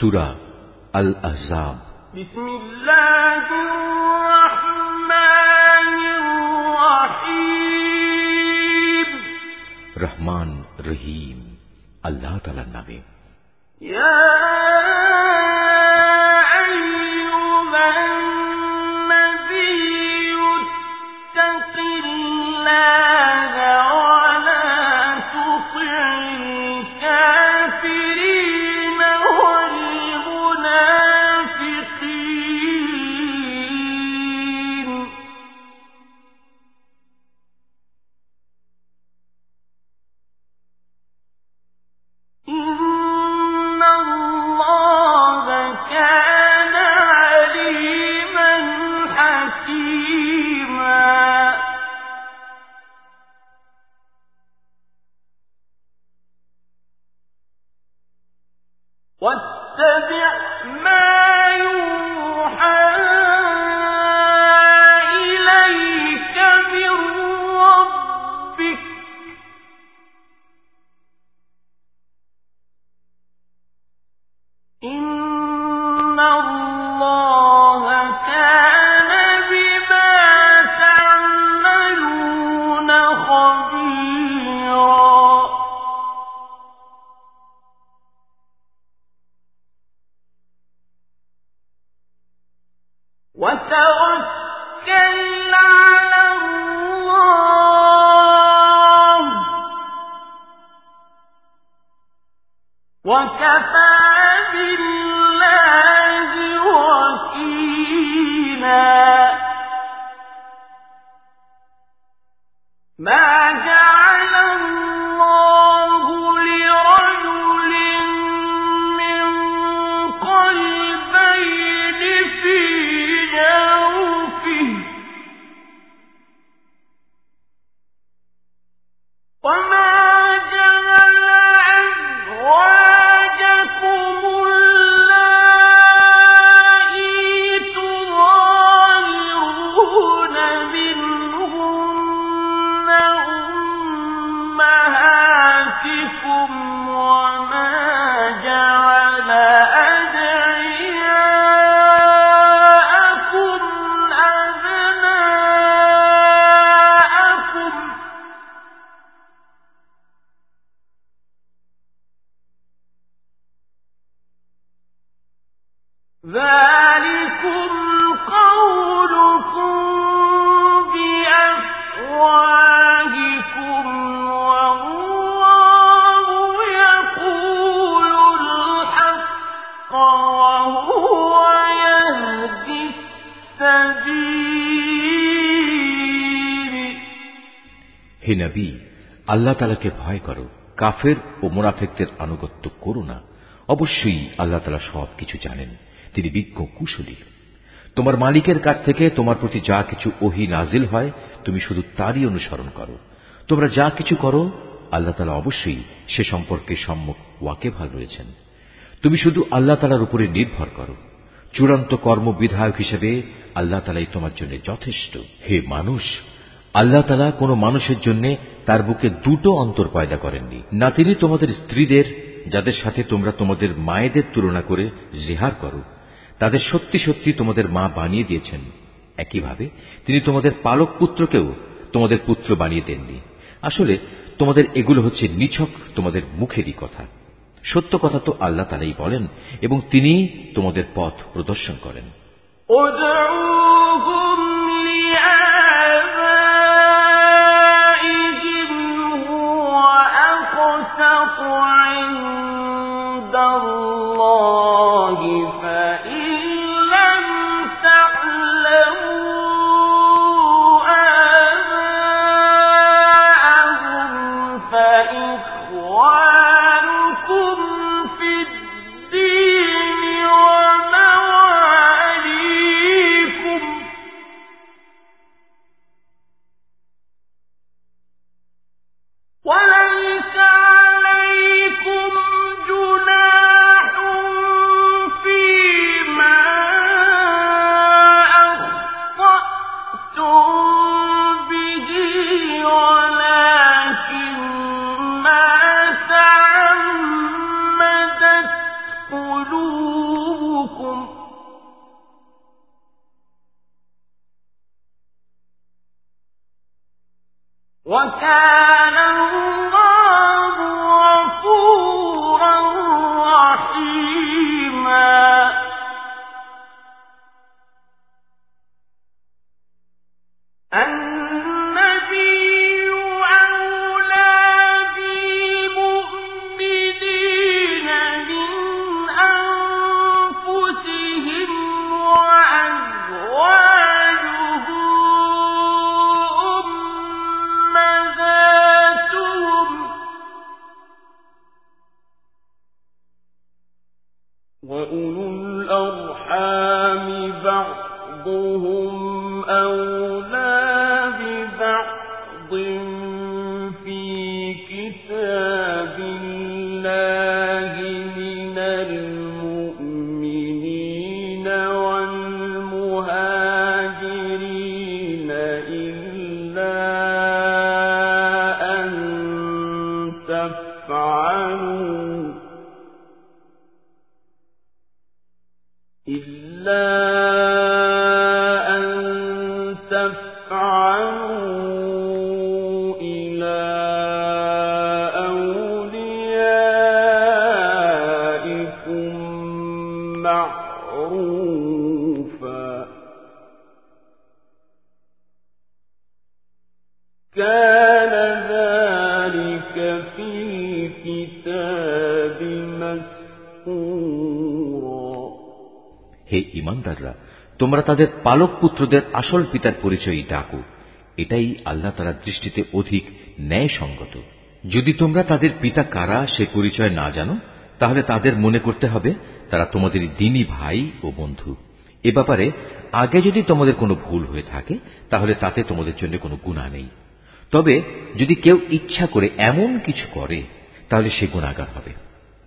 سورة الأحزاب. بسم الله الرحمن الرحيم. رحمن رحيم. اللہ تعالیٰ نامے يا আল্লাহ তালাকে ভয় করো, কাফের ও মুনাফেকদের আনুগত্য করো না। অবশ্যই আল্লাহ তালা সব কিছু জানেন। তিনি বিজ্ঞ কুশলী। তোমার মালিকের কাছ থেকে তোমার প্রতি যা কিছু ওহি নাজিল হয়, তুমি শুধু তারই অনুসরণ করো। তোমরা যা কিছু করো, আল্লাহ তালা অবশ্যই সে সম্পর্কে সম্মুখ ওয়াকেভাল রয়েছেন। তুমি শুধু আল্লাহ তালার উপরে নির্ভর করো। চূড়ান্ত কর্ম বিধায়ক হিসেবে আল্লাহ তালাই তোমার জন্য যথেষ্ট। হে মানুষ, আল্লাহ তালা কোনো মানুষের জন্য তার বুকে দুটো অন্তর পয়দা করেননি। না তিনি তোমাদের স্ত্রীদের, যাদের সাথে তোমরা তোমাদের মায়েদের তুলনা করে জেহার করো, তাদের সত্যি সত্যি তোমাদের মা বানিয়ে দিয়েছেন। একইভাবে, তিনি তোমাদের পালক পুত্রকেও তোমাদের পুত্র বানিয়ে দেননি। আসলে, তোমাদের এগুলো হচ্ছে নিছক, তোমাদের মুখেরই কথা। সত্য কথা তো আল্লাহ তালাই বলেন, এবং তিনি তোমাদের পথ প্রদর্শন করেন। الْأَرْضِ وكان পালক পুত্রদের আসল পিতার পরিচয়ই ডাকো। এটাই আল্লাহ তালার দৃষ্টিতে অধিক ন্যায়সঙ্গত। যদি তোমরা তাদের পিতা কারা সে পরিচয় না জানো, তাহলে তাদের মনে করতে হবে তারা তোমাদের দিনী ভাই ও বন্ধু। এ ব্যাপারে আগে যদি তোমাদের কোনো ভুল হয়ে থাকে, তাহলে তাতে তোমাদের জন্য কোনো গুণা নেই। তবে যদি কেউ ইচ্ছা করে এমন কিছু করে, তাহলে সে গুণাগার হবে।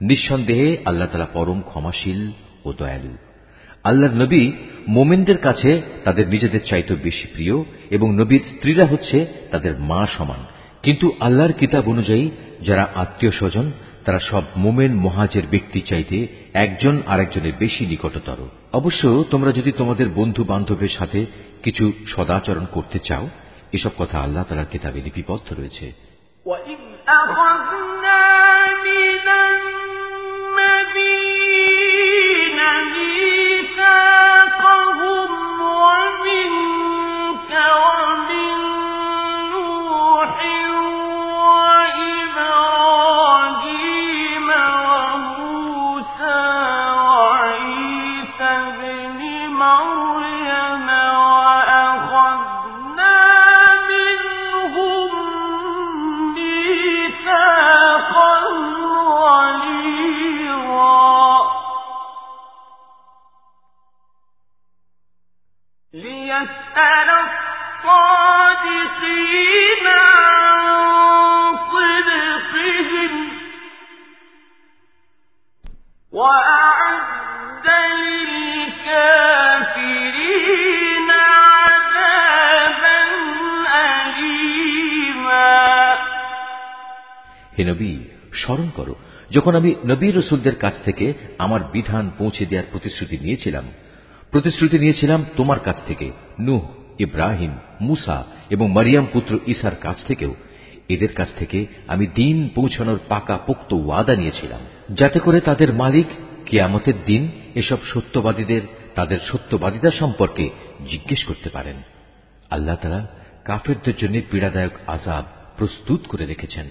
নিঃসন্দেহে আল্লাহ তালা পরম ক্ষমাশীল ও দয়ালু। আল্লাহর নবী মোমেনদের কাছে তাদের নিজেদের চাইতে বেশি প্রিয় এবং নবীর স্ত্রীরা হচ্ছে তাদের মা সমান কিন্তু আল্লাহর কিতাব অনুযায়ী যারা আত্মীয় স্বজন তারা সব মোমেন মহাজের ব্যক্তি চাইতে একজন আরেকজনের বেশি নিকটতর অবশ্য তোমরা যদি তোমাদের বন্ধু বান্ধবের সাথে কিছু সদাচরণ করতে চাও এসব কথা আল্লাহ তালার কিতাবে লিপিবদ্ধ রয়েছে وإذ أخذنا من النبيين ميثاقهم وأعد للكافرين عذابا أليما হে নবী স্মরণ করো যখন আমি নবী রসুলদের কাছ থেকে আমার বিধান পৌঁছে দেওয়ার প্রতিশ্রুতি নিয়েছিলাম প্রতিশ্রুতি নিয়েছিলাম তোমার কাছ থেকে নুহ ইব্রাহিম মুসা এবং মারিয়াম পুত্র ঈসার কাছ থেকেও এদের কাছ থেকে আমি দিন পৌঁছানোর পাকা পোক্ত ওয়াদা নিয়েছিলাম যাতে করে তাদের মালিক কিয়ামতের দিন এসব সত্যবাদীদের তাদের সত্যবাদিতা সম্পর্কে জিজ্ঞেস করতে পারেন। আল্লাহ তারা কাফেরদের জন্য পীড়াদায়ক আজাব প্রস্তুত করে রেখেছেন।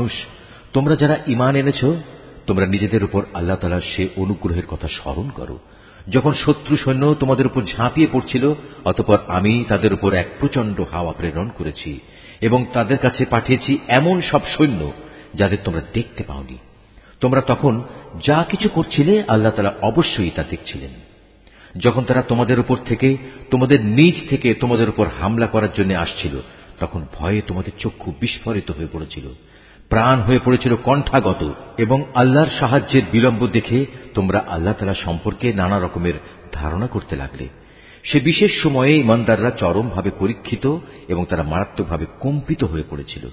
মানুষ, তোমরা যারা ইমান এনেছ, তোমরা নিজেদের উপর আল্লাহ তালার সে অনুগ্রহের কথা স্মরণ করো। যখন শত্রু সৈন্য তোমাদের উপর ঝাঁপিয়ে পড়ছিল, অতপর আমি তাদের উপর এক প্রচণ্ড হাওয়া প্রেরণ করেছি এবং তাদের কাছে পাঠিয়েছি এমন সব সৈন্য যাদের তোমরা দেখতে পাওনি। তোমরা তখন যা কিছু করছিলে, আল্লাহ তালা অবশ্যই তা দেখছিলেন। যখন তারা তোমাদের উপর থেকে, তোমাদের নিজ থেকে তোমাদের উপর হামলা করার জন্য আসছিল, তখন ভয়ে তোমাদের চক্ষু বিস্ফোরিত হয়ে পড়েছিল। প্রাণ হয়ে পড়েছিল কণ্ঠাগত এবং আল্লাহর সাহায্যের বিলম্ব দেখে তোমরা আল্লাহ তালা সম্পর্কে নানা রকমের ধারণা করতে লাগলে। সে বিশেষ সময়ে ইমানদাররা চরমভাবে পরীক্ষিত এবং তারা মারাত্মকভাবে কম্পিত হয়ে পড়েছিল।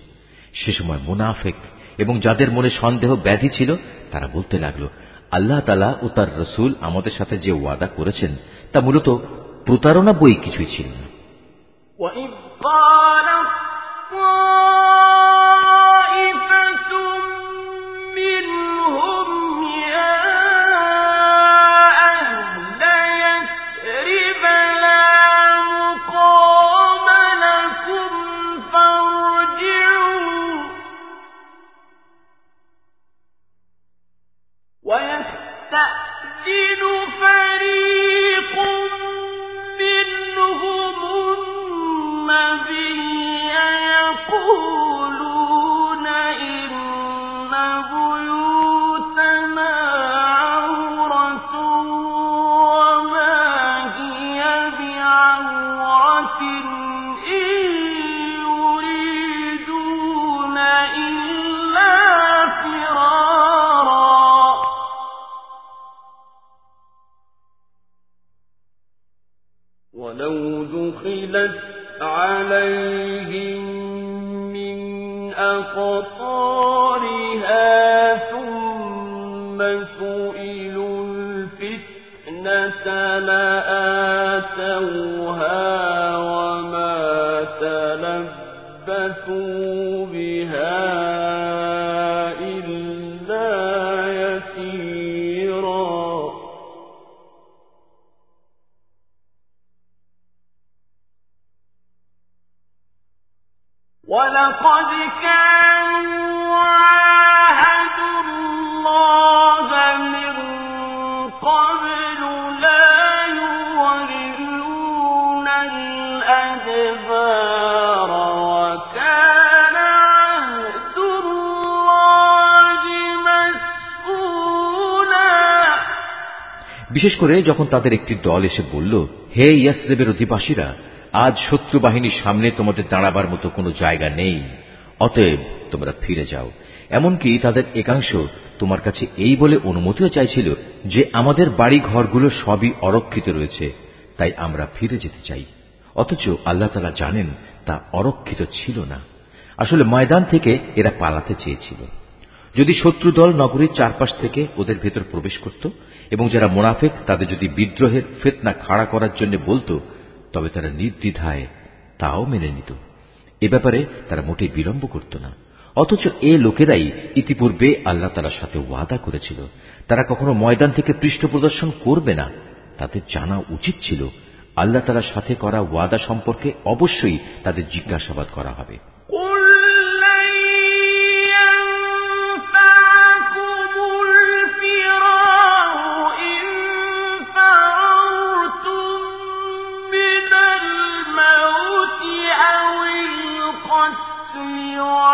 সে সময় মুনাফেক এবং যাদের মনে সন্দেহ ব্যাধি ছিল, তারা বলতে লাগল, আল্লাহ তালা ও তার রসুল আমাদের সাথে যে ওয়াদা করেছেন, তা মূলত প্রতারণা বই কিছুই ছিল না। دخلت عليهم من أقطارها ثم سئلوا الفتنة لآتوها وما تلبثوا বিশেষ করে যখন তাদের একটি দল এসে বলল হে ইয়াসরেবের অধিবাসীরা আজ শত্রু বাহিনীর সামনে তোমাদের দাঁড়াবার মতো কোনো জায়গা নেই। অতএব তোমরা ফিরে যাও। এমনকি তাদের একাংশ তোমার কাছে এই বলে অনুমতিও চাইছিল যে আমাদের বাড়ি ঘরগুলো সবই অরক্ষিত রয়েছে, তাই আমরা ফিরে যেতে চাই। অথচ আল্লাহ তালা জানেন তা অরক্ষিত ছিল না। আসলে ময়দান থেকে এরা পালাতে চেয়েছিল। যদি শত্রু দল নগরীর চারপাশ থেকে ওদের ভেতর প্রবেশ করত এবং যারা মোনাফেক তাদের যদি বিদ্রোহের ফেতনা খাড়া করার জন্য বলতো তবে তারা নির্দ্বিধায় তাও মেনে নিত। এ ব্যাপারে তারা মোটেই বিলম্ব করত না। অথচ এ লোকেরাই ইতিপূর্বে আল্লাহ তালার সাথে ওয়াদা করেছিল। তারা কখনো ময়দান থেকে পৃষ্ঠ প্রদর্শন করবে না। তাদের জানা উচিত ছিল, আল্লাহ তালার সাথে করা ওয়াদা সম্পর্কে অবশ্যই তাদের জিজ্ঞাসাবাদ করা হবে।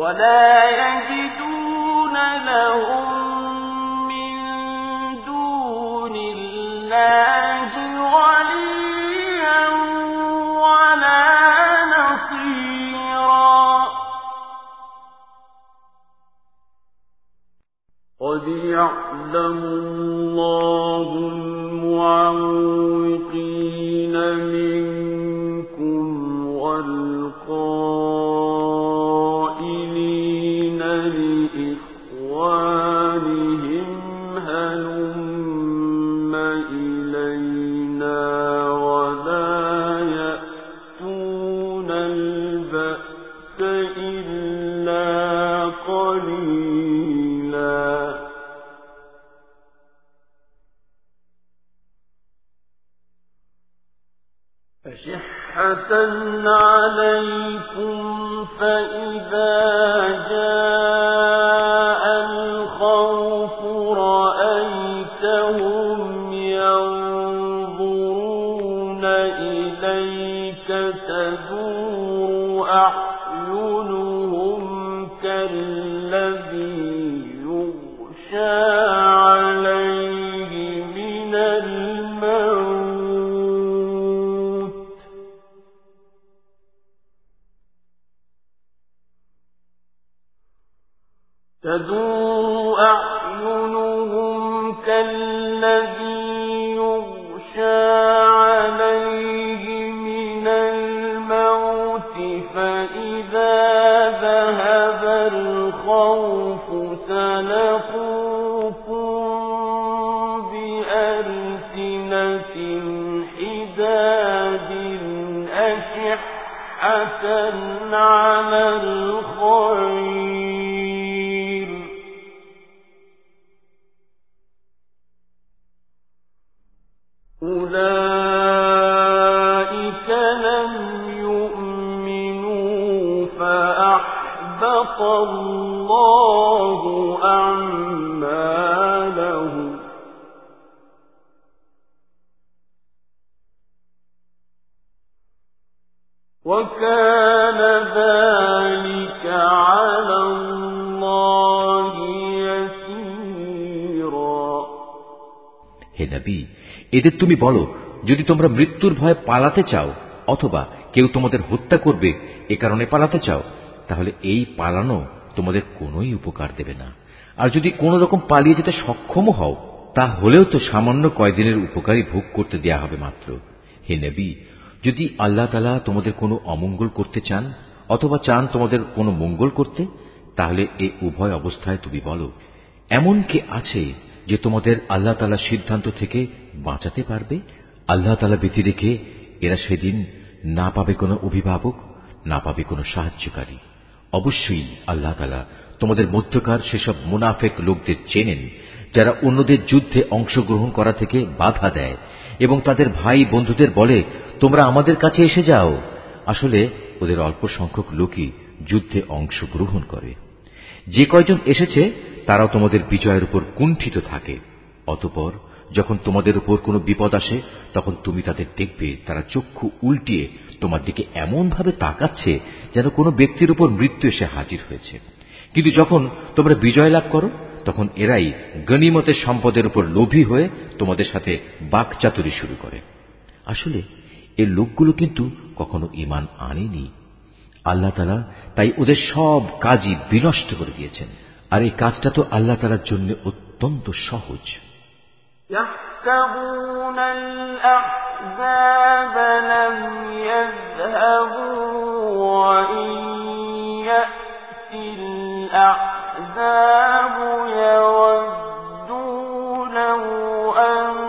ولا يجدون لهم من دون الله وليا ولا نصيرا. قد يعلم الله المعوقين كالذي يغشى এদের তুমি বলো, যদি তোমরা মৃত্যুর ভয়ে পালাতে চাও, অথবা কেউ তোমাদের হত্যা করবে, এ কারণে পালাতে চাও, তাহলে এই পালানো তোমাদের কোনোই উপকার দেবে না। আর যদি কোনো রকম পালিয়ে যেতে সক্ষম হও তা হলেও তো সামান্য কয়দিনের উপকারী ভোগ করতে দেয়া হবে মাত্র। হে নবী, যদি আল্লাহ তালা তোমাদের কোনো অমঙ্গল করতে চান, অথবা চান তোমাদের কোনো মঙ্গল করতে, তাহলে এ উভয় অবস্থায় তুমি বলো, এমন কে আছে যে তোমাদের আল্লাহ তালা সিদ্ধান্ত থেকে বাঁচাতে পারবে, আল্লাহ তালা ব্যতি রেখে এরা সেদিন না পাবে কোনো অভিভাবক, না পাবে কোনো সাহায্যকারী। অবশ্যই আল্লাহ তালা তোমাদের মধ্যকার সেসব মুনাফেক লোকদের চেনেন, যারা অন্যদের যুদ্ধে অংশগ্রহণ করা থেকে বাধা দেয় এবং তাদের ভাই বন্ধুদের বলে, তোমরা আমাদের কাছে এসে যাও। আসলে ওদের অল্প সংখ্যক লোকই যুদ্ধে অংশগ্রহণ করে। যে কয়জন এসেছে তারাও তোমাদের বিজয়ের উপর কুণ্ঠিত থাকে। অতপর যখন তোমাদের উপর কোনো বিপদ আসে, তখন তুমি তাদের দেখবে, তারা চক্ষু উল্টিয়ে তোমার দিকে এমনভাবে তাকাচ্ছে যেন কোনো ব্যক্তির উপর মৃত্যু এসে হাজির হয়েছে। কিন্তু যখন তোমরা বিজয় লাভ করো, তখন এরাই গণিমতের সম্পদের উপর লোভী হয়ে তোমাদের সাথে বাকচাতুরি শুরু করে। আসলে এর লোকগুলো কিন্তু কখনো ইমান আনেনি। আল্লাহ তালা তাই ওদের সব কাজই বিনষ্ট করে দিয়েছেন। আর এই কাজটা তো আল্লাহ তালার জন্য অত্যন্ত সহজ يحسبون الأحزاب لم يذهبوا وإن يأتي الأحزاب يودوا لو أنهم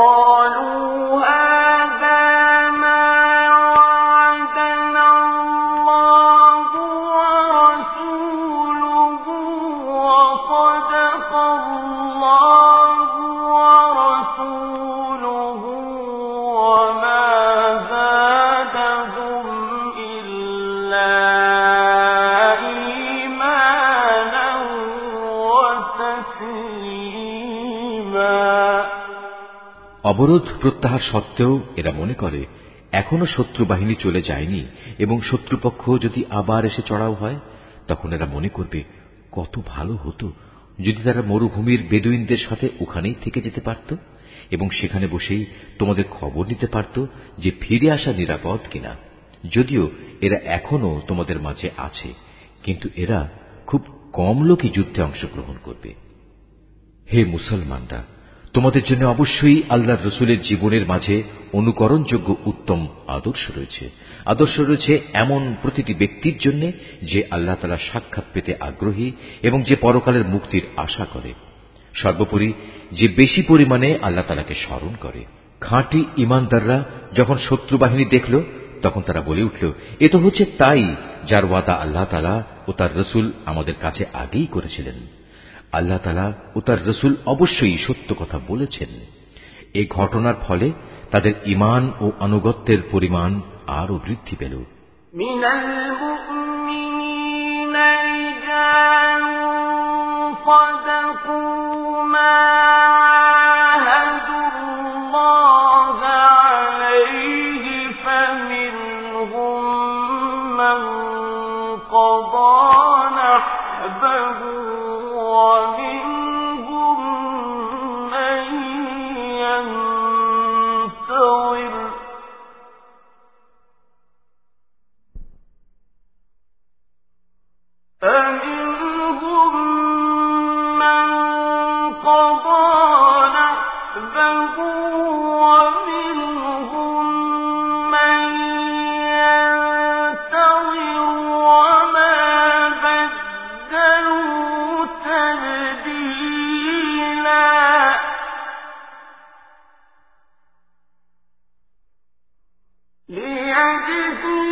قالوا অবরোধ প্রত্যাহার সত্ত্বেও এরা মনে করে, এখনও শত্রু বাহিনী চলে যায়নি এবং শত্রুপক্ষ যদি আবার এসে চড়াও হয়, তখন এরা মনে করবে, কত ভালো হতো যদি তারা মরুভূমির বেদুইনদের সাথে ওখানেই থেকে যেতে পারত এবং সেখানে বসেই তোমাদের খবর নিতে পারত যে ফিরে আসা নিরাপদ কিনা। যদিও এরা এখনও তোমাদের মাঝে আছে, কিন্তু এরা খুব কম লোকই যুদ্ধে অংশগ্রহণ করবে। হে মুসলমানরা তোমাদের জন্য অবশ্যই আল্লাহর রসুলের জীবনের মাঝে অনুকরণযোগ্য উত্তম আদর্শ রয়েছে। আদর্শ রয়েছে এমন প্রতিটি ব্যক্তির জন্য যে আল্লাহ তালা সাক্ষাৎ পেতে আগ্রহী এবং যে পরকালের মুক্তির আশা করে। সর্বোপরি যে বেশি পরিমাণে আল্লাহ তালাকে স্মরণ করে। খাঁটি ইমানদাররা যখন শত্রু বাহিনী দেখল, তখন তারা বলে উঠল, এ তো হচ্ছে তাই যার ওয়াদা আল্লাহ তালা ও তার রসুল আমাদের কাছে আগেই করেছিলেন। আল্লাহ তালা ও তার রসুল অবশ্যই সত্য কথা বলেছেন এই ঘটনার ফলে তাদের ইমান ও আনুগত্যের পরিমাণ আরও বৃদ্ধি পেল من المؤمنين رجال صدقوا ما ليجزي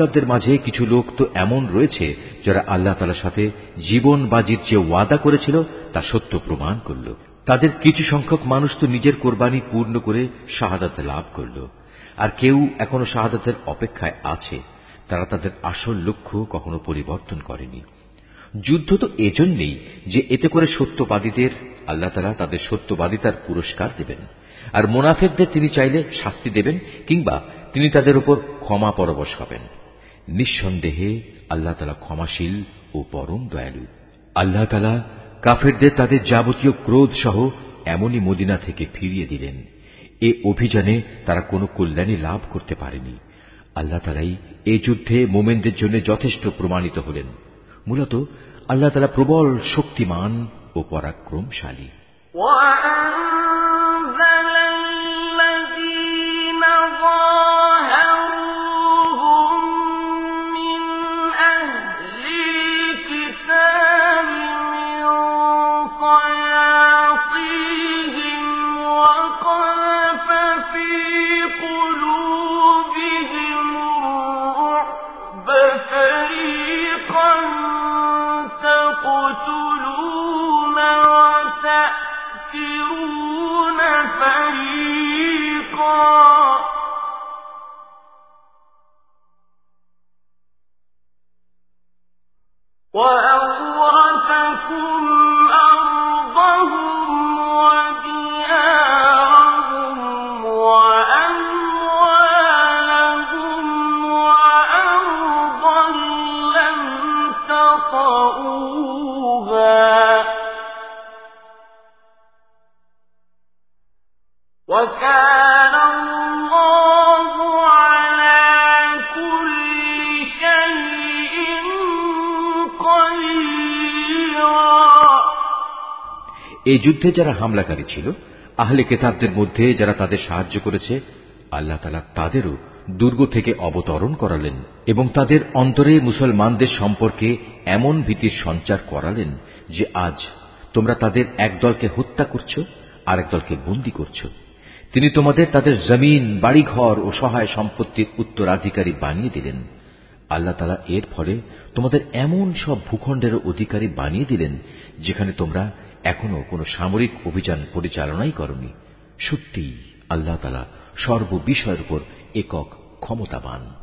ইমানদারদের মাঝে কিছু লোক তো এমন রয়েছে যারা আল্লাহ তালার সাথে জীবন বাজির যে ওয়াদা করেছিল তা সত্য প্রমাণ করল। তাদের কিছু সংখ্যক মানুষ তো নিজের কোরবানি পূর্ণ করে শাহাদাত লাভ করল। আর কেউ এখনও শাহাদাতের অপেক্ষায় আছে। তারা তাদের আসল লক্ষ্য কখনো পরিবর্তন করেনি। যুদ্ধ তো এজন্যই যে এতে করে সত্যবাদীদের, আল্লাহ তালা তাদের সত্যবাদিতার পুরস্কার দেবেন। আর মোনাফেকদের তিনি চাইলে শাস্তি দেবেন কিংবা তিনি তাদের উপর ক্ষমা পরবশ হবেন। নিঃসন্দেহে আল্লাহ তালা ক্ষমাশীল ও পরম দয়ালু। আল্লাহ তালা কাফেরদের তাদের যাবতীয় ক্রোধ সহ এমনই মদিনা থেকে ফিরিয়ে দিলেন। এ অভিযানে তারা কোনো কল্যাণী লাভ করতে পারেনি। আল্লাহ তালাই এ যুদ্ধে মোমেনদের জন্য যথেষ্ট প্রমাণিত হলেন। মূলত আল্লাহ তালা প্রবল শক্তিমান ও পরাক্রমশালী। যুদ্ধে যারা হামলাকারী ছিল, আহলে কেতাবদের মধ্যে যারা তাদের সাহায্য করেছে, আল্লাহ তালা তাদেরও দুর্গ থেকে অবতরণ করালেন এবং তাদের অন্তরে মুসলমানদের সম্পর্কে এমন ভীতির সঞ্চার করালেন যে আজ তোমরা তাদের একদলকে হত্যা করছ আর একদলকে বন্দী করছ। তিনি তোমাদের তাদের জমিন, বাড়িঘর ও সহায় সম্পত্তির উত্তরাধিকারী বানিয়ে দিলেন। আল্লাহ তালা এর ফলে তোমাদের এমন সব ভূখণ্ডের অধিকারী বানিয়ে দিলেন, যেখানে তোমরা এখনও কোন সামরিক অভিযান পরিচালনাই করেনি। সত্যিই আল্লাহ তালা সর্ববিষয়ের উপর একক ক্ষমতাবান।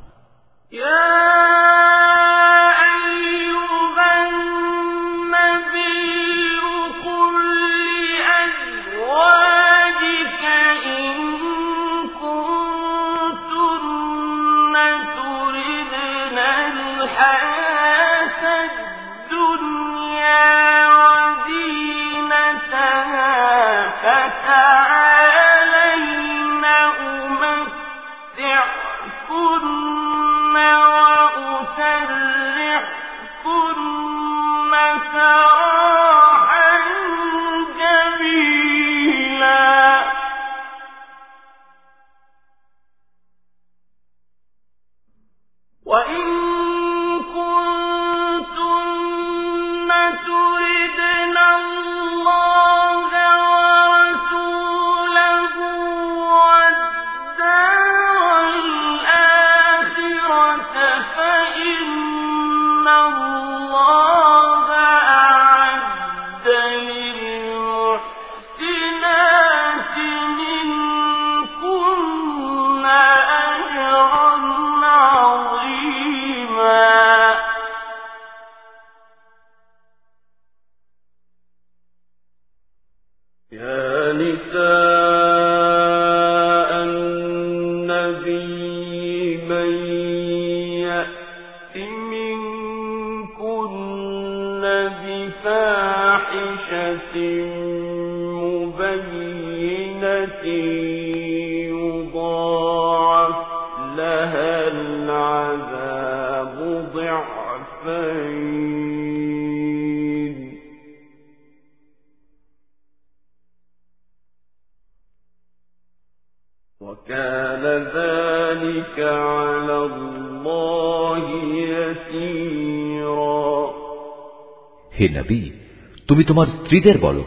স্ত্রীদের বলো,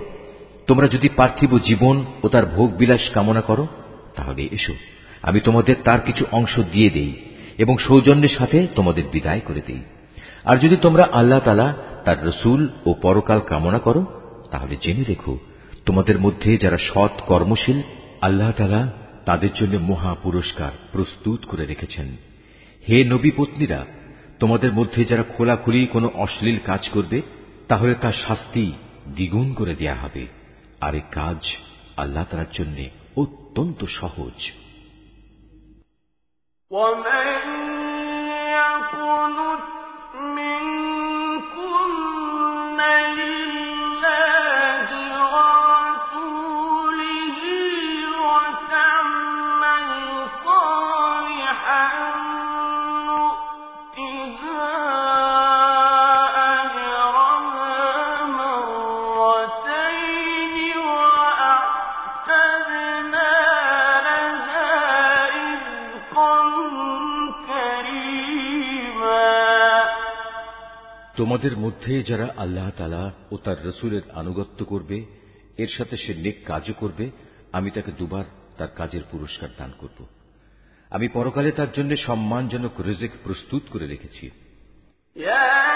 তোমরা যদি পার্থিব জীবন ও তার ভোগ বিলাস কামনা করো, তাহলে এসো, আমি তোমাদের তার কিছু অংশ দিয়ে দেই এবং সৌজন্যের সাথে তোমাদের বিদায় করে দিই। আর যদি তোমরা আল্লাহ তালা তার রসুল ও পরকাল কামনা করো, তাহলে জেনে রেখো, তোমাদের মধ্যে যারা সৎ কর্মশীল, আল্লাহ তালা তাদের জন্য মহা পুরস্কার প্রস্তুত করে রেখেছেন। হে নবী পত্নীরা, তোমাদের মধ্যে যারা খোলাখুলি কোনো অশ্লীল কাজ করবে, তাহলে তার শাস্তি দ্বিগুণ করে দেয়া হবে। আর এ কাজ আল্লাহ তালার জন্য অত্যন্ত সহজ। তোমাদের মধ্যে যারা আল্লাহ তালা ও তার রসুলের আনুগত্য করবে, এর সাথে সে নেক কাজও করবে, আমি তাকে দুবার তার কাজের পুরস্কার দান করব। আমি পরকালে তার জন্য সম্মানজনক রিজিক প্রস্তুত করে রেখেছি। يا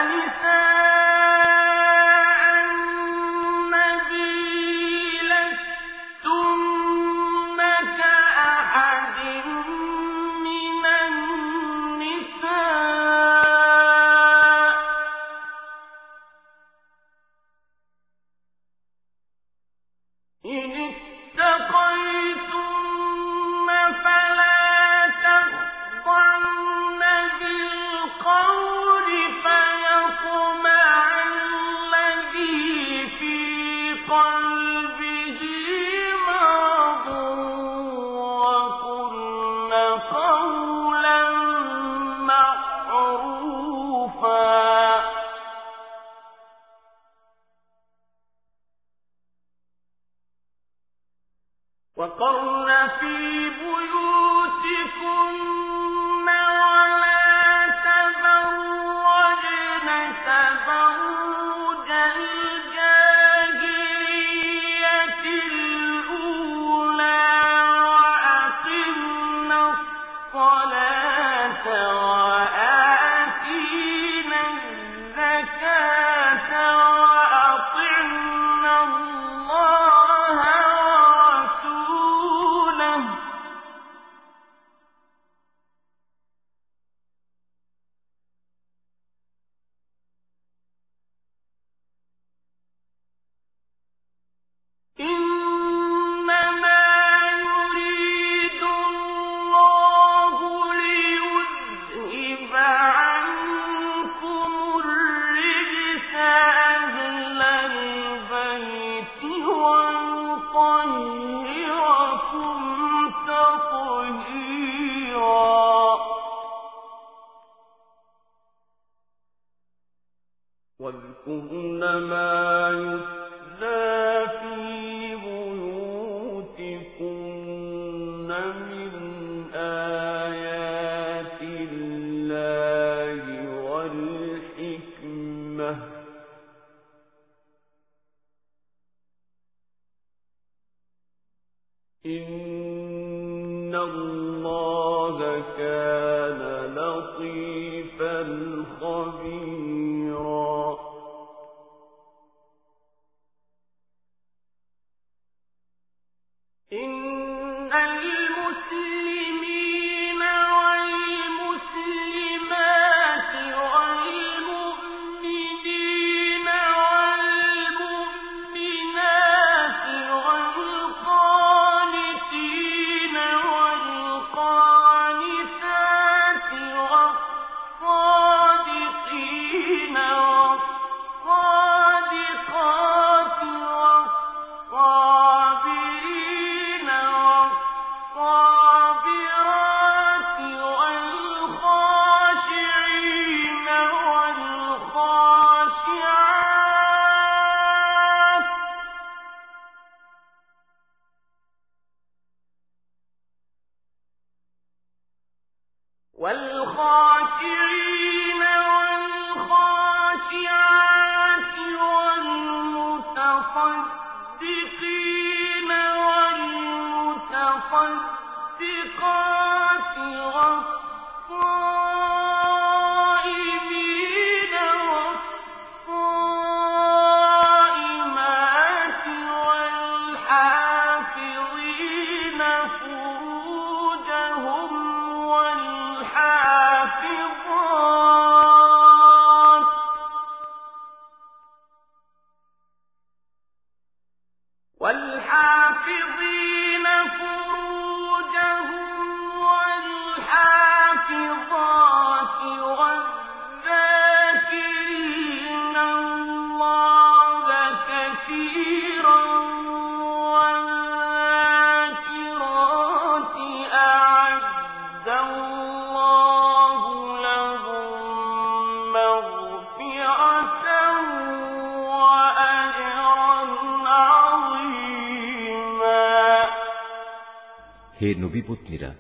হে নবী পত্নীরা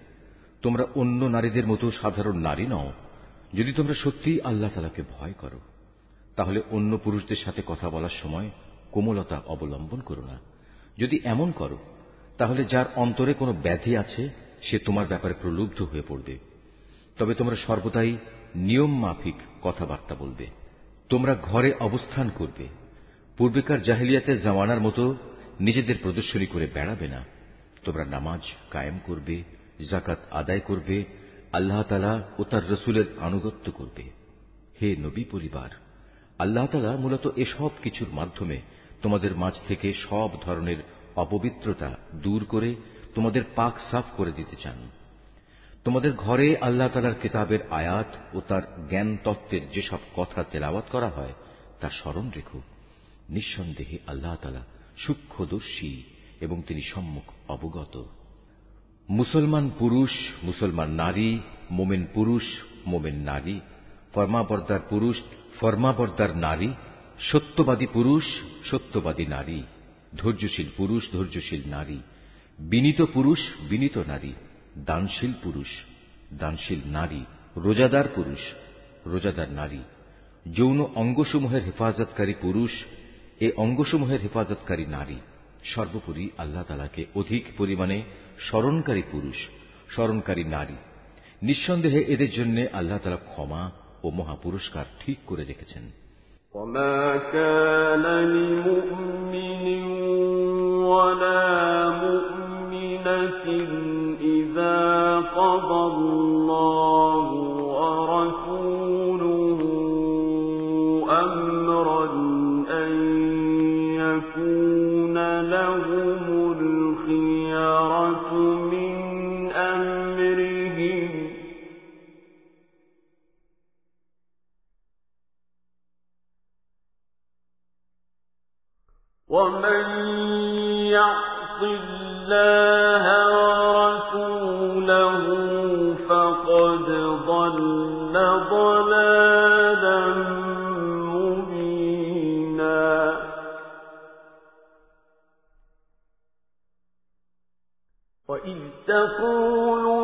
তোমরা অন্য নারীদের মতো সাধারণ নারী নও। যদি তোমরা সত্যিই আল্লাহ তালাকে ভয় করো, তাহলে অন্য পুরুষদের সাথে কথা বলার সময় কোমলতা অবলম্বন করো না। যদি এমন করো, তাহলে যার অন্তরে কোনো ব্যাধি আছে, সে তোমার ব্যাপারে প্রলুব্ধ হয়ে পড়বে। তবে তোমরা সর্বদাই নিয়ম মাফিক কথাবার্তা বলবে। তোমরা ঘরে অবস্থান করবে। পূর্বেকার জাহিলিয়াতের জামানার মতো নিজেদের প্রদর্শনী করে বেড়াবে না। তোমরা নামাজ কায়েম করবে জাকাত আদায় করবে, আল্লাহ তালা ও তার রসুলের আনুগত্য করবে। হে নবী পরিবার, আল্লাহ তালা মূলত এসব কিছুর মাধ্যমে তোমাদের মাঝ থেকে সব ধরনের অপবিত্রতা দূর করে তোমাদের পাক সাফ করে দিতে চান। তোমাদের ঘরে আল্লাহ তালার কিতাবের আয়াত ও তার জ্ঞান তত্ত্বের যেসব কথা তেলাওয়াত করা হয়, তা স্মরণ রেখো। নিঃসন্দেহে আল্লাহ তালা সূক্ষ্মদর্শী এবং তিনি সম্মুখ। অবগত। মুসলমান পুরুষ, মুসলমান নারী, মোমেন পুরুষ, মোমেন নারী ফর্মাবর্দার পুরুষ ফর্মাবর্দার নারী, সত্যবাদী পুরুষ, সত্যবাদী নারী, ধৈর্যশীল পুরুষ, ধৈর্যশীল নারী, বিনীত পুরুষ, বিনীত নারী, দানশীল পুরুষ, দানশীল নারী, রোজাদার পুরুষ, রোজাদার নারী, যৌন অঙ্গসমূহের হেফাজতকারী পুরুষ, এ অঙ্গসমূহের হেফাজতকারী নারী। সর্বোপরি আল্লাহ তালাকে অধিক পরিমাণে স্মরণকারী পুরুষ স্মরণকারী নারী নিঃসন্দেহে এদের জন্য আল্লাহ তালা ক্ষমা ও মহাপুরস্কার ঠিক করে রেখেছেন وما كان لمؤمن ولا مؤمنة إذا قضى الله ومن الله ورسوله فقد ضل ضلالا مبينا. وإذ تقول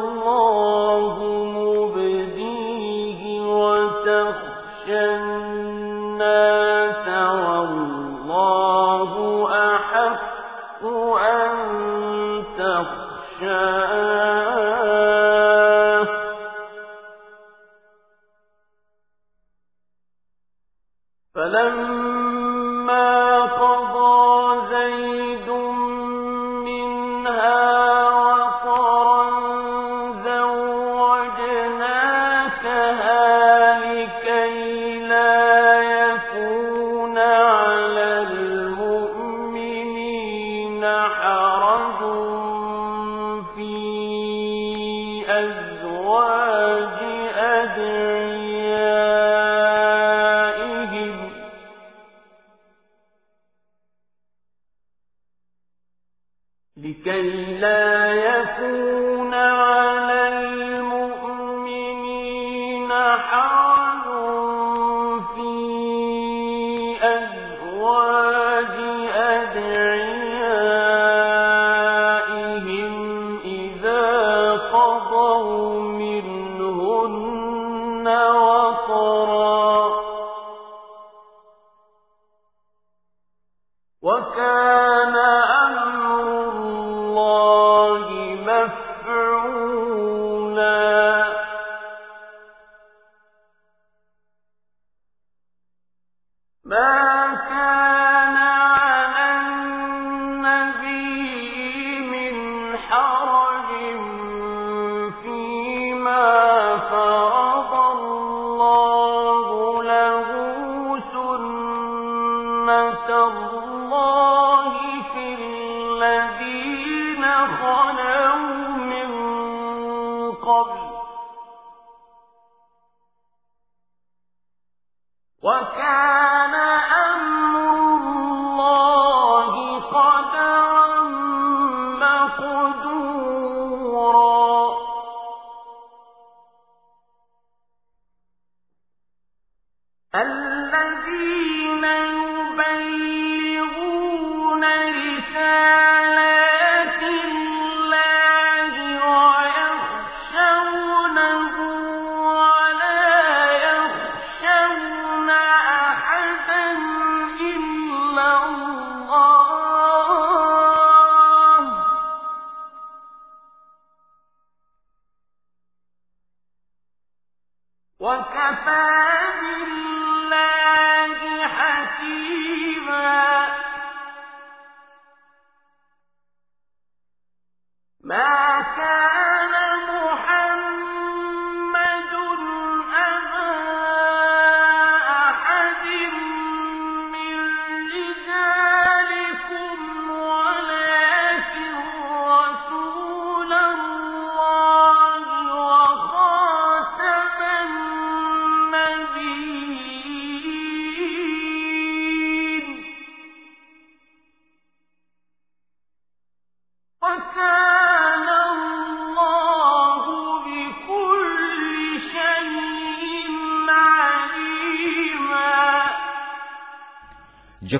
الله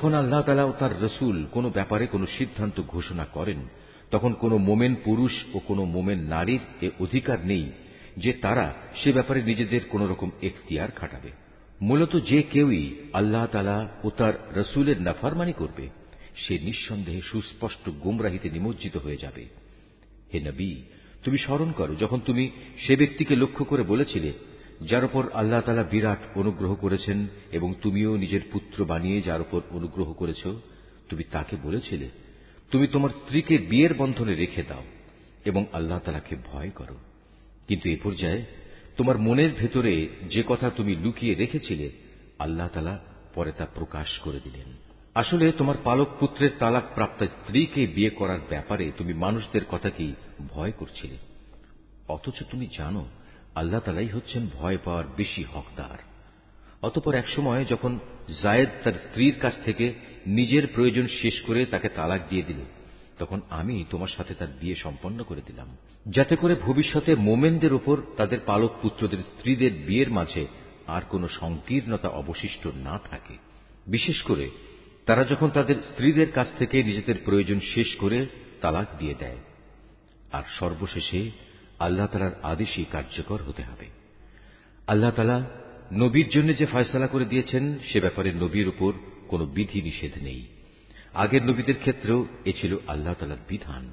যখন আল্লাহ তালা ও তার রসুল কোনো ব্যাপারে কোনো সিদ্ধান্ত ঘোষণা করেন, তখন কোনো মোমেন পুরুষ ও কোনো মোমেন নারীর এ অধিকার নেই যে তারা সে ব্যাপারে নিজেদের কোন রকম এখতিয়ার খাটাবে। মূলত যে কেউই আল্লাহ তালা ও তার রসুলের নাফারমানি করবে, সে নিঃসন্দেহে সুস্পষ্ট গুমরাহিতে নিমজ্জিত হয়ে যাবে। হে নবী, তুমি স্মরণ করো, যখন তুমি সে ব্যক্তিকে লক্ষ্য করে বলেছিলে যার উপর আল্লাহ তালা বিরাট অনুগ্রহ করেছেন এবং তুমিও নিজের পুত্র বানিয়ে যার উপর অনুগ্রহ করেছ, তুমি তাকে বলেছিলে, তুমি তোমার স্ত্রীকে বিয়ের বন্ধনে রেখে দাও এবং আল্লাহ তালাকে ভয় করো। কিন্তু এ পর্যায়ে তোমার মনের ভেতরে যে কথা তুমি লুকিয়ে রেখেছিলে, আল্লাহ তালা পরে তা প্রকাশ করে দিলেন। আসলে তোমার পালক পুত্রের তালাক প্রাপ্ত স্ত্রীকে বিয়ে করার ব্যাপারে তুমি মানুষদের কথা কি ভয় করছিলে? অথচ তুমি জানো আল্লাহ তালাই হচ্ছেন ভয় পাওয়ার বেশি হকদার। অতপর একসময় যখন জায়েদ তার স্ত্রীর কাছ থেকে নিজের প্রয়োজন শেষ করে তাকে তালাক দিয়ে দিল, তখন আমি তোমার সাথে তার বিয়ে সম্পন্ন করে দিলাম। যাতে করে ভবিষ্যতে মোমেনদের ওপর তাদের পালক পুত্রদের স্ত্রীদের বিয়ের মাঝে আর কোনো সংকীর্ণতা অবশিষ্ট না থাকে। বিশেষ করে তারা যখন তাদের স্ত্রীদের কাছ থেকে নিজেদের প্রয়োজন শেষ করে তালাক দিয়ে দেয়। আর সর্বশেষে আল্লাহ তালার আদেশই কার্যকর হতে হবে। আল্লাহ তালা নবীর জন্য যে ফয়সলা করে দিয়েছেন, সে ব্যাপারে নবীর উপর কোনো বিধি নিষেধ নেই। আগের নবীদের ক্ষেত্রেও এ ছিল আল্লাহ তালার বিধান,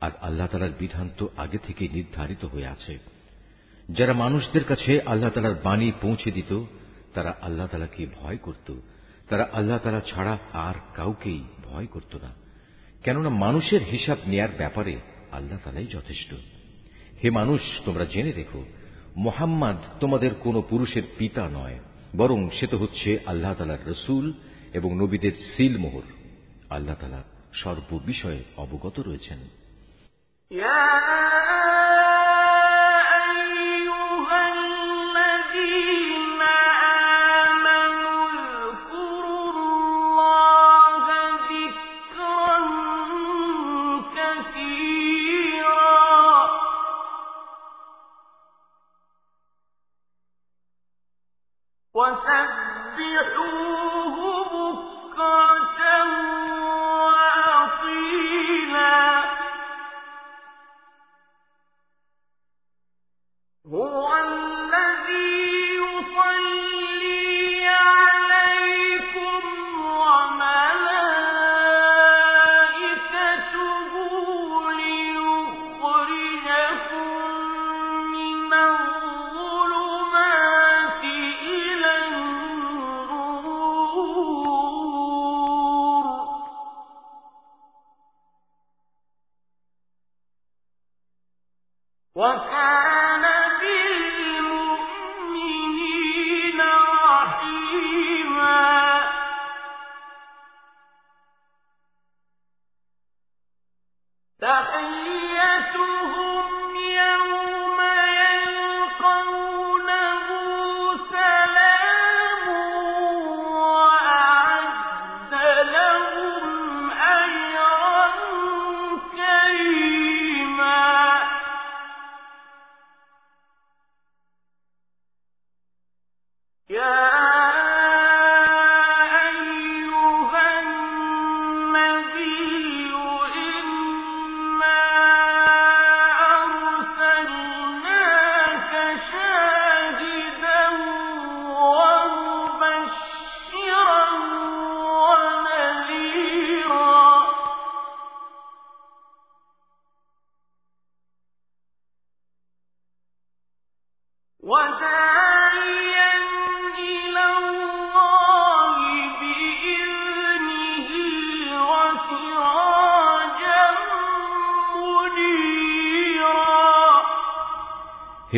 আর আল্লাহ তালার বিধান তো আগে থেকে নির্ধারিত হয়ে আছে। যারা মানুষদের কাছে আল্লাহ তালার বাণী পৌঁছে দিত, তারা আল্লাহ তালাকে ভয় করত। তারা আল্লাহ তালা ছাড়া আর কাউকেই ভয় করত না। কেননা মানুষের হিসাব নেয়ার ব্যাপারে আল্লাহ তালাই যথেষ্ট। হে মানুষ, তোমরা জেনে রেখো, মোহাম্মদ তোমাদের কোন পুরুষের পিতা নয়, বরং সে তো হচ্ছে আল্লাহ তালার রসুল এবং নবীদের সিল মোহর। আল্লাহ তালা সর্ববিষয়ে অবগত রয়েছেন। وسبح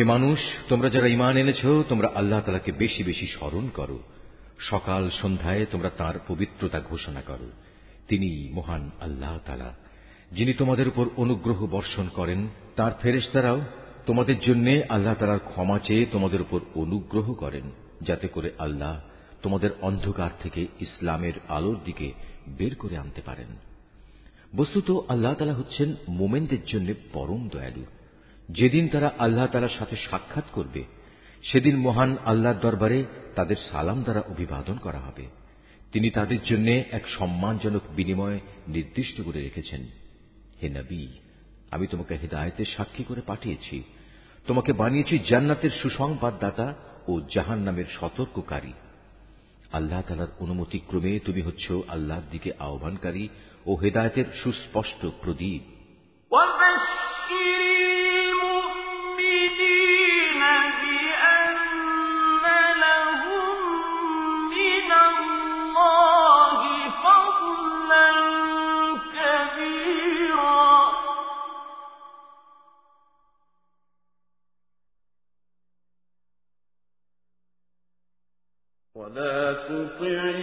হে মানুষ, তোমরা যারা ইমান এনেছ, তোমরা আল্লাহ তালাকে বেশি বেশি স্মরণ করো। সকাল সন্ধ্যায় তোমরা তার পবিত্রতা ঘোষণা করো। তিনি মহান আল্লাহ তালা যিনি তোমাদের উপর অনুগ্রহ বর্ষণ করেন। তার ফেরেশতারাও তোমাদের জন্য আল্লাহ তালার ক্ষমা চেয়ে তোমাদের উপর অনুগ্রহ করেন, যাতে করে আল্লাহ তোমাদের অন্ধকার থেকে ইসলামের আলোর দিকে বের করে আনতে পারেন। বস্তুত আল্লাহ তালা হচ্ছেন মোমেনদের জন্য পরম দয়ালু। যেদিন তারা আল্লাহ তালার সাথে সাক্ষাৎ করবে, সেদিন মহান আল্লাহর দরবারে তাদের সালাম দ্বারা অভিবাদন করা হবে। তিনি তাদের জন্য এক সম্মানজনক বিনিময় নির্দিষ্ট করে রেখেছেন। হে নবী, আমি তোমাকে হৃদায়তের সাক্ষী করে পাঠিয়েছি। তোমাকে বানিয়েছি জান্নাতের সুসংবাদদাতা ও জাহান নামের সতর্ককারী। আল্লাহ তালার অনুমতি ক্রমে তুমি হচ্ছ আল্লাহর দিকে আহ্বানকারী ও হেদায়তের সুস্পষ্ট প্রদীপ। ولا تطع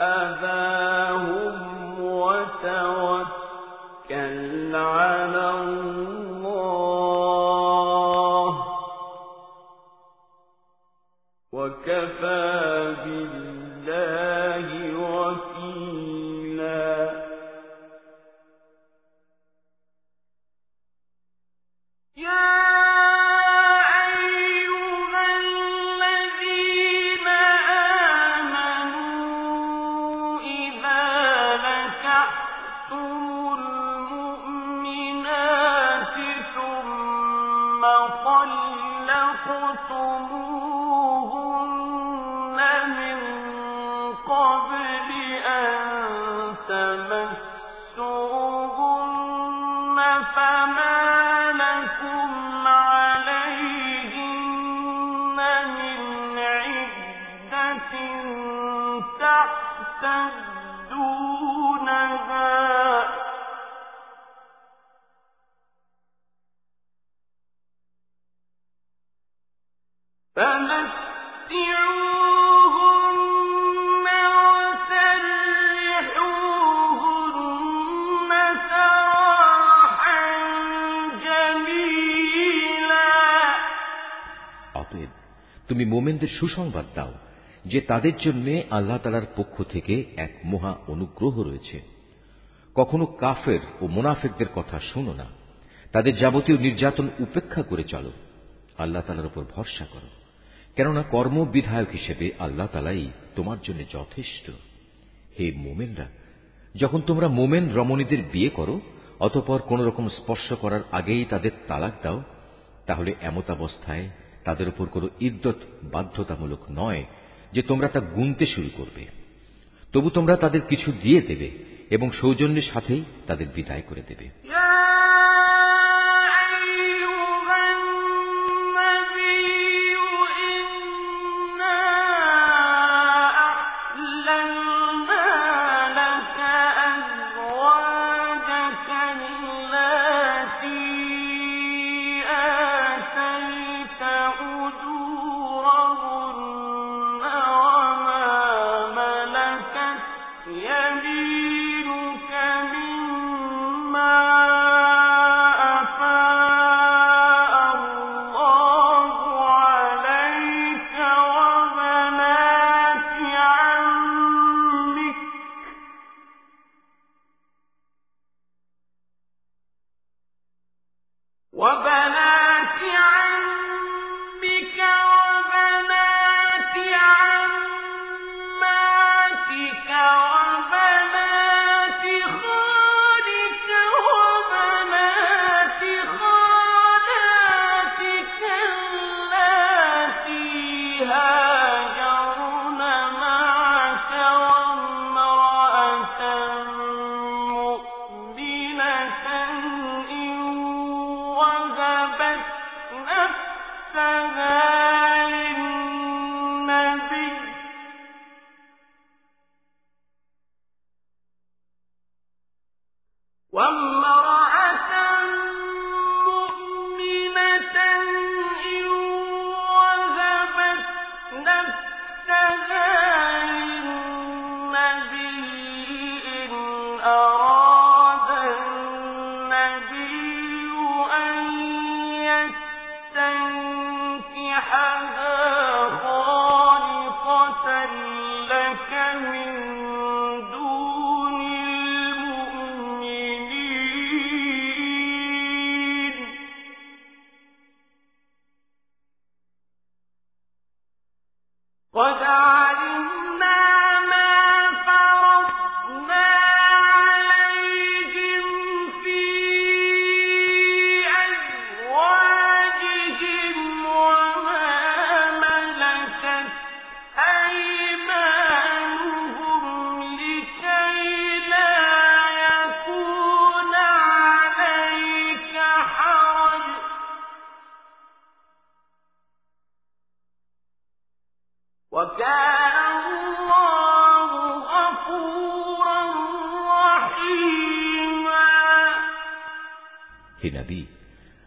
أذاهم তুমি মোমেনদের সুসংবাদ দাও, যে তাদের জন্য আল্লাহ তালার পক্ষ থেকে এক মহা অনুগ্রহ রয়েছে। কখনো কাফের ও মোনাফেকদের কথা শোনো না। তাদের যাবতীয় নির্যাতন উপেক্ষা করে চলো। আল্লাহ তালার উপর ভরসা করো। কেননা কর্ম বিধায়ক হিসেবে আল্লাহ তালাই তোমার জন্য যথেষ্ট। হে মোমেনরা, যখন তোমরা মোমেন রমণীদের বিয়ে করো, অতপর কোন রকম স্পর্শ করার আগেই তাদের তালাক দাও, তাহলে এমতাবস্থায় তাদের উপর কোন ইদ্যত বাধ্যতামূলক নয় যে তোমরা তা গুনতে শুরু করবে। তবু তোমরা তাদের কিছু দিয়ে দেবে এবং সৌজন্যের সাথেই তাদের বিদায় করে দেবে।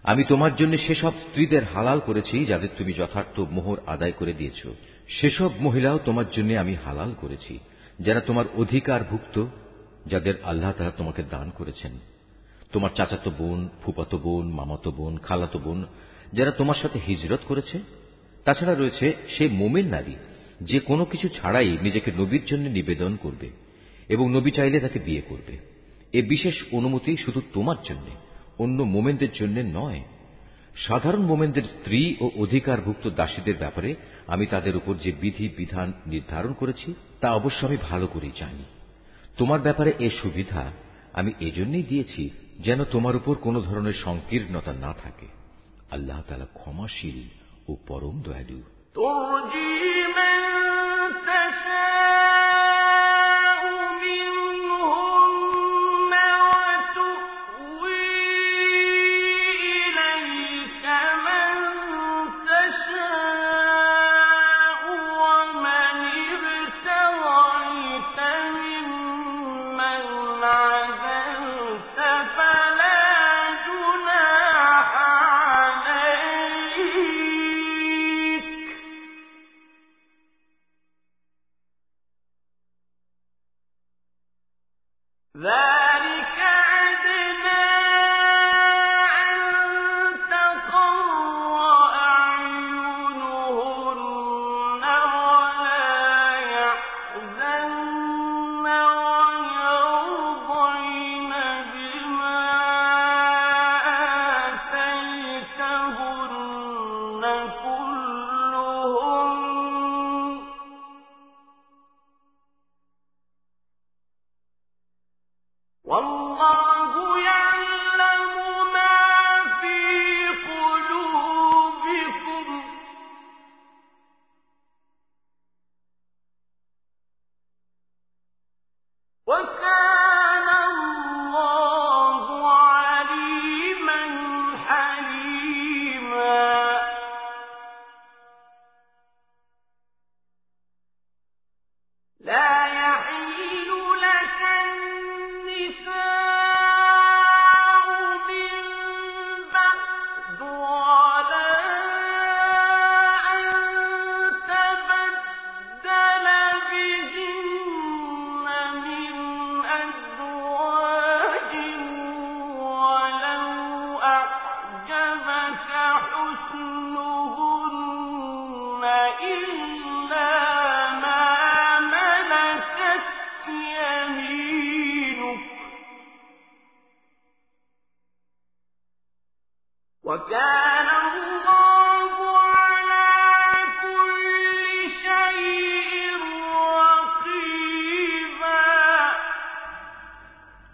আমি তোমার জন্য সেসব স্ত্রীদের হালাল করেছি যাদের তুমি যথার্থ মোহর আদায় করে দিয়েছ। সেসব মহিলাও তোমার জন্য আমি হালাল করেছি, যারা তোমার অধিকারভুক্ত, যাদের আল্লাহ তারা তোমাকে দান করেছেন। তোমার চাচাতো বোন, ফুপাতো বোন, মামাতো বোন, খালাতো বোন, যারা তোমার সাথে হিজরত করেছে। তাছাড়া রয়েছে সে মোমেন নারী, যে কোনো কিছু ছাড়াই নিজেকে নবীর জন্য নিবেদন করবে এবং নবী চাইলে তাকে বিয়ে করবে। এ বিশেষ অনুমতি শুধু তোমার জন্য অন্য মোমেনদের জন্য নয়। সাধারণ মোমেনদের স্ত্রী ও অধিকারভুক্ত দাসীদের ব্যাপারে আমি তাদের উপর যে বিধি, বিধান নির্ধারণ করেছি, তা অবশ্য আমি ভালো করেই জানি। তোমার ব্যাপারে এ সুবিধা আমি এজন্যই দিয়েছি যেন তোমার উপর কোন ধরনের সংকীর্ণতা না থাকে। আল্লাহ তালা ক্ষমাশীল ও পরম দয়ালু।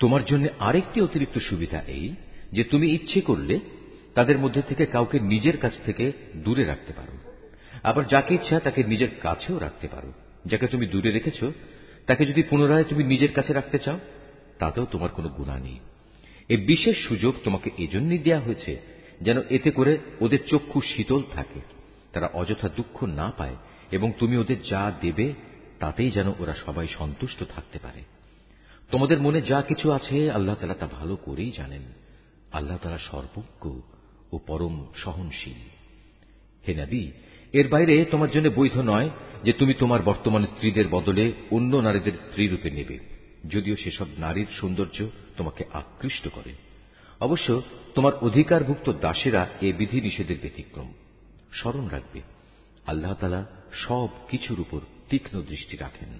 তোমার জন্য আরেকটি অতিরিক্ত সুবিধা এই, যে তুমি ইচ্ছে করলে তাদের মধ্যে থেকে কাউকে নিজের কাছ থেকে দূরে রাখতে পারো। আবার যাকে ইচ্ছা তাকে নিজের কাছেও রাখতে পারো। যাকে তুমি দূরে রেখেছ, তাকে যদি পুনরায় তুমি নিজের কাছে রাখতে চাও, তাতেও তোমার কোনো গুণা নেই। এই বিশেষ সুযোগ তোমাকে এজন্যই দেয়া হয়েছে যেন এতে করে ওদের চক্ষু শীতল থাকে, তারা অযথা দুঃখ না পায় এবং তুমি ওদের যা দেবে তাতেই যেন ওরা সবাই সন্তুষ্ট থাকতে পারে। তোমাদের মনে যা কিছু আছে, আল্লাহ তালা তা ভালো করেই জানেন। আল্লাহ তালা সর্বজ্ঞ ও পরম সহনশীল। হে নবী, এর বাইরে তোমার জন্য বৈধ নয় যে তুমি তোমার বর্তমান স্ত্রীদের বদলে অন্য নারীদের স্ত্রী রূপে নেবে, যদিও সেসব নারীর সৌন্দর্য তোমাকে আকৃষ্ট করে। অবশ্য তোমার অধিকারভুক্ত দাসেরা এ বিধি নিষেধের ব্যতিক্রম। স্মরণ রাখবে, আল্লাহ তালা সব কিছুর উপর তীক্ষ্ণ দৃষ্টি রাখেন।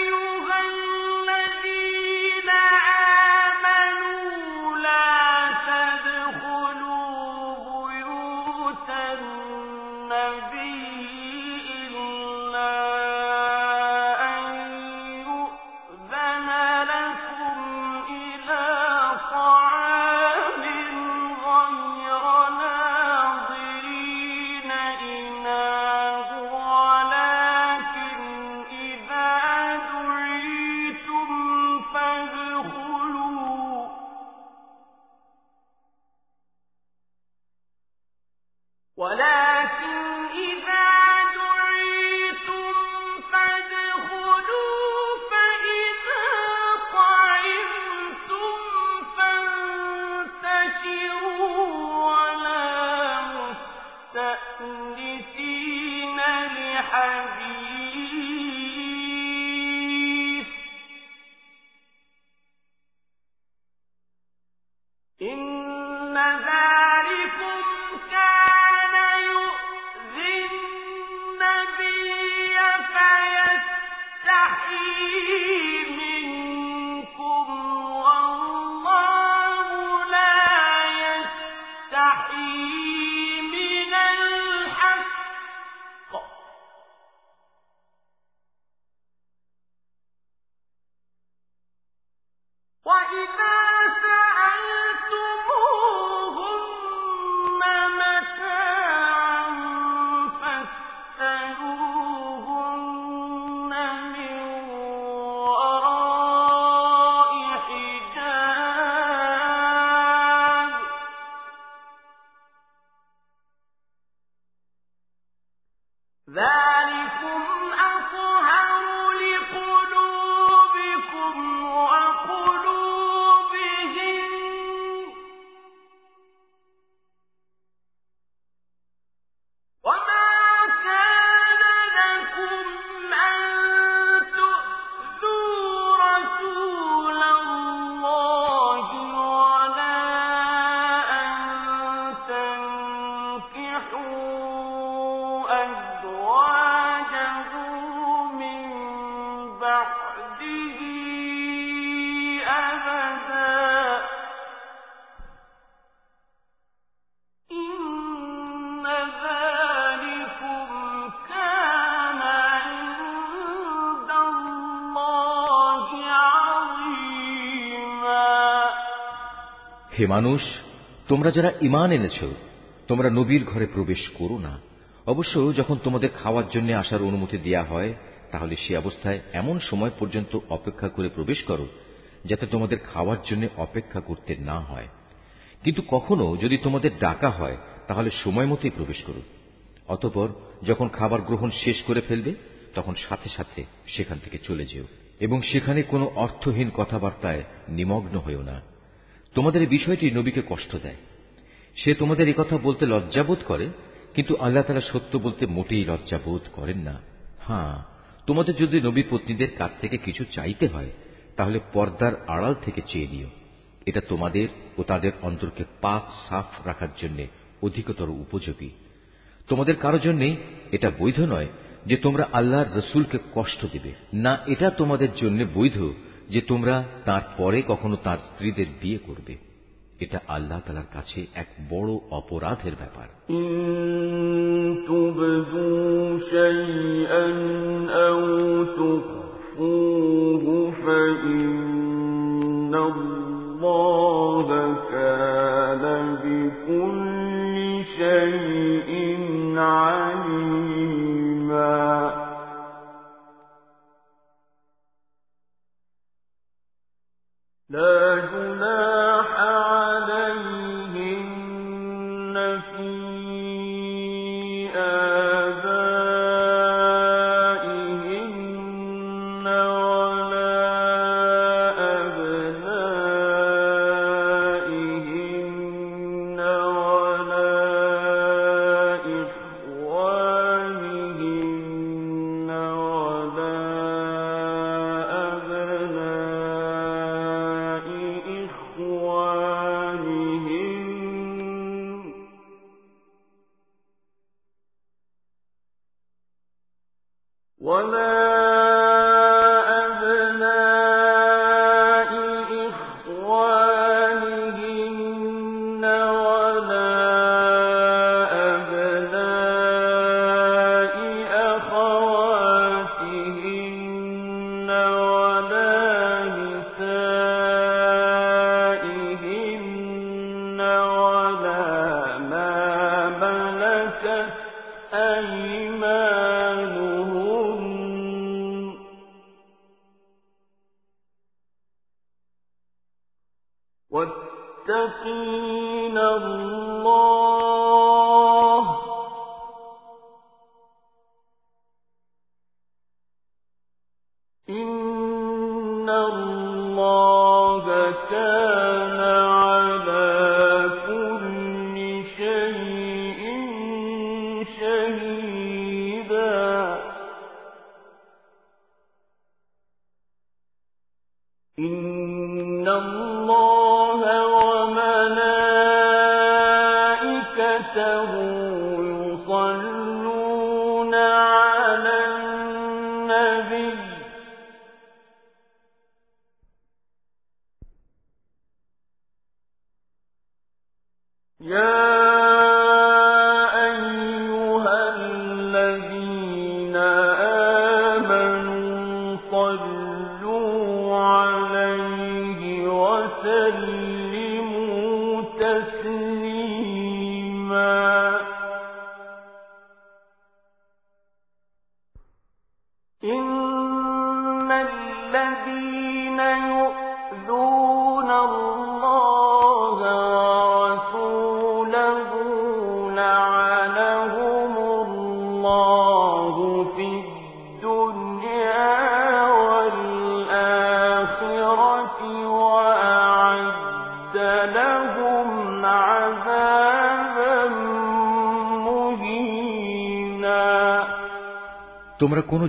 হে মানুষ, তোমরা যারা ইমান এনেছ, তোমরা নবীর ঘরে প্রবেশ করো না। অবশ্য যখন তোমাদের খাওয়ার জন্য আসার অনুমতি দেয়া হয়, তাহলে সে অবস্থায় এমন সময় পর্যন্ত অপেক্ষা করে প্রবেশ করো, যাতে তোমাদের খাওয়ার জন্য অপেক্ষা করতে না হয়। কিন্তু কখনো যদি তোমাদের ডাকা হয়, তাহলে সময় মতোই প্রবেশ করো। অতপর যখন খাবার গ্রহণ শেষ করে ফেলবে, তখন সাথে সাথে সেখান থেকে চলে যেও। এবং সেখানে কোনো অর্থহীন কথাবার্তায় নিমগ্ন হয়েও না। তোমাদের বিষয়টি নবীকে কষ্ট দেয়। সে তোমাদের এই কথা বলতে লজ্জাবোধ করে, কিন্তু আল্লাহ তালা সত্য বলতে মোটেই লজ্জাবোধ করেন না। হ্যাঁ তোমাদের যদি নবী পত্নীদের কাছ থেকে কিছু চাইতে হয়, তাহলে পর্দার আড়াল থেকে চেয়ে নিও। এটা তোমাদের ও তাদের অন্তরকে পাক সাফ রাখার জন্য অধিকতর উপযোগী। তোমাদের কারও জন্যেই এটা বৈধ নয় যে তোমরা আল্লাহর রসুলকে কষ্ট দেবে। না, এটা তোমাদের জন্য বৈধ যে তোমরা তার পরে কখনো তার স্ত্রীদের বিয়ে করবে এটা আল্লাহ তালার কাছে এক বড় অপরাধের ব্যাপার إن تبدوا شيئا أو تخفوه فإن الله كان بكل شيء عليما لا جناح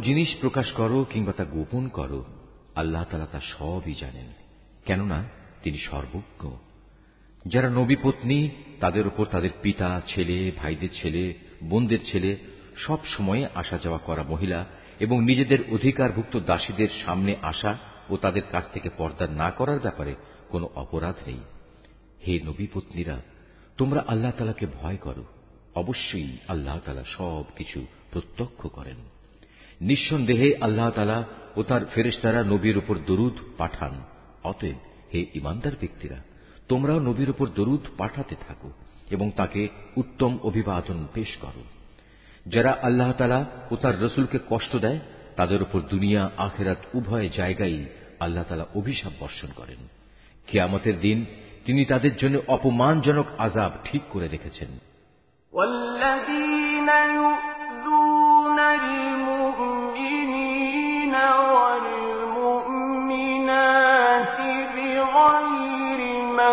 জিনিস প্রকাশ করো কিংবা তা গোপন করো, আল্লাহ তালা তা সবই জানেন, কেননা তিনি সর্বজ্ঞ। যারা নবী পত্নী, তাদের উপর তাদের পিতা, ছেলে, ভাইদের ছেলে, বোনদের ছেলে, সব সময়ে আসা যাওয়া করা মহিলা এবং নিজেদের অধিকারভুক্ত দাসীদের সামনে আসা ও তাদের কাছ থেকে পর্দা না করার ব্যাপারে কোনো অপরাধ নেই। হে নবী পত্নীরা, তোমরা আল্লাহ তালাকে ভয় করো, অবশ্যই আল্লাহ তালা সব কিছু প্রত্যক্ষ করেন। নিঃসন্দেহে আল্লাহ তালা ও তার ফেরেশতারা নবীর উপর দরুদ পাঠান। অতএব হে ইমানদার ব্যক্তিরা, তোমরাও নবীর উপর দরুদ পাঠাতে থাকো এবং তাকে উত্তম অভিবাদন পেশ করো। যারা আল্লাহ তালা ও তার রসুলকে কষ্ট দেয়, তাদের উপর দুনিয়া আখেরাত উভয় জায়গায় আল্লাহ তালা অভিশাপ বর্ষণ করেন। কিয়ামতের দিন তিনি তাদের জন্য অপমানজনক আজাব ঠিক করে রেখেছেন। بغير ما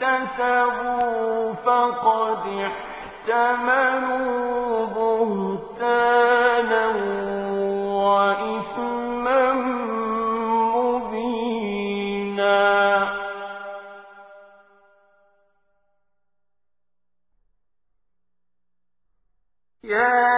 اكتسبوا فقد احتملوا بهتانا وإثما مبينا. يا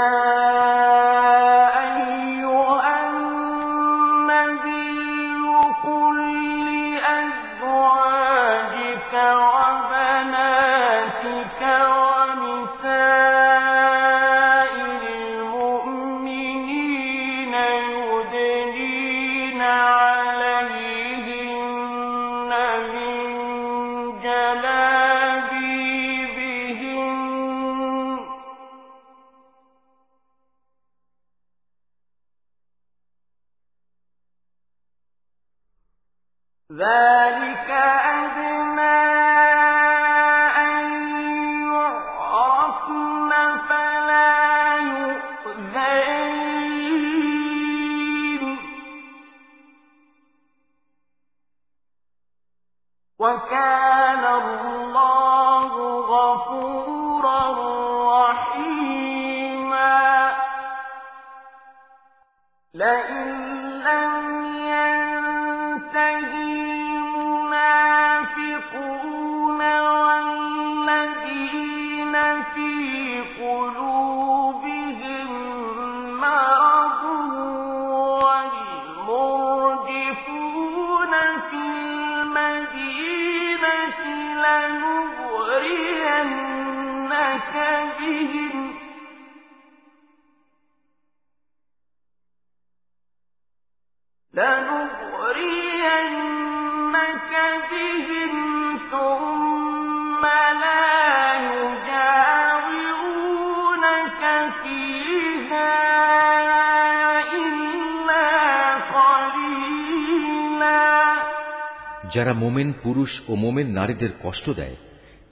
যারা মোমেন পুরুষ ও মোমেন নারীদের কষ্ট দেয়,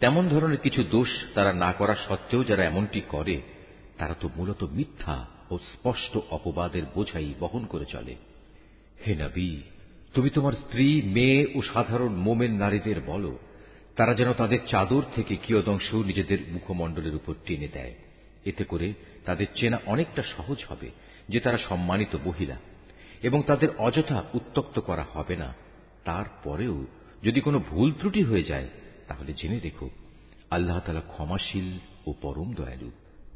তেমন ধরনের কিছু দোষ তারা না করা সত্ত্বেও যারা এমনটি করে, তারা তো মূলত মিথ্যা ও স্পষ্ট অপবাদের বোঝাই বহন করে চলে। হে নবী, তুমি তোমার স্ত্রী, মেয়ে ও সাধারণ মোমেন নারীদের বলো, তারা যেন তাদের চাদর থেকে কিয়দংশ নিজেদের মুখমণ্ডলের উপর টেনে দেয়। এতে করে তাদের চেনা অনেকটা সহজ হবে যে তারা সম্মানিত মহিলা, এবং তাদের অযথা উত্তক্ত করা হবে না। তারপরেও যদি কোনো ভুল ত্রুটি হয়ে যায়, তাহলে জেনে রেখো, আল্লাহ তালা ক্ষমাশীল ও পরম দয়ালু।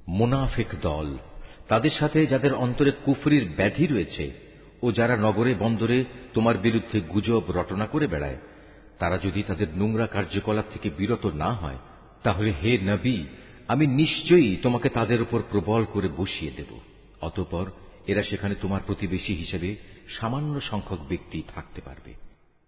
মোনাফেক দল, তাদের সাথে যাদের অন্তরে কুফরির ব্যাধি রয়েছে ও যারা নগরে বন্দরে তোমার বিরুদ্ধে গুজব রটনা করে বেড়ায়, তারা যদি তাদের নোংরা কার্যকলাপ থেকে বিরত না হয়, তাহলে হে নবী, আমি নিশ্চয়ই তোমাকে তাদের উপর প্রবল করে বসিয়ে দেব। অতপর এরা সেখানে তোমার প্রতিবেশী হিসেবে সামান্য সংখ্যক ব্যক্তি থাকতে পারবে।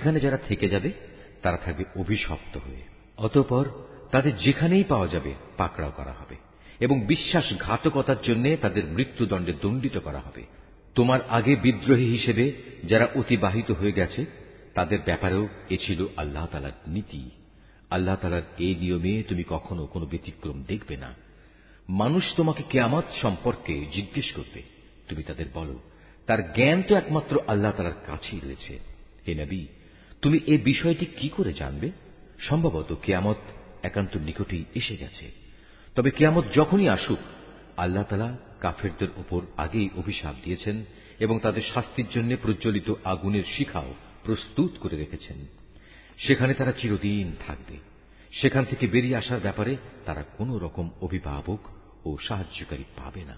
এখানে যারা থেকে যাবে, তারা থাকবে অভিশপ্ত হয়ে। অতঃপর তাদের যেখানেই পাওয়া যাবে, পাকড়াও করা হবে এবং বিশ্বাসঘাতকতার জন্য তাদের মৃত্যুদণ্ডে দণ্ডিত করা হবে। তোমার আগে বিদ্রোহী হিসেবে যারা অতিবাহিত হয়ে গেছে, তাদের ব্যাপারেও এ ছিল আল্লাহ তালার নীতি। আল্লাহ তালার এই নিয়মে তুমি কখনো কোনো ব্যতিক্রম দেখবে না। মানুষ তোমাকে কেয়ামত সম্পর্কে জিজ্ঞেস করবে। তুমি তাদের বলো, তার জ্ঞান তো একমাত্র আল্লাহ তালার কাছেই রয়েছে। হে নবী তুমি এ বিষয়টি কি করে জানবে? সম্ভবত কেয়ামত একান্ত নিকটেই এসে গেছে। তবে কেয়ামত যখনই আসুক, আল্লাহ তালা কাফেরদের উপর আগেই অভিশাপ দিয়েছেন এবং তাদের শাস্তির জন্য প্রজ্বলিত আগুনের শিখাও প্রস্তুত করে রেখেছেন। সেখানে তারা চিরদিন থাকবে। সেখান থেকে বেরিয়ে আসার ব্যাপারে তারা কোন রকম অভিভাবক ও সাহায্যকারী পাবে না।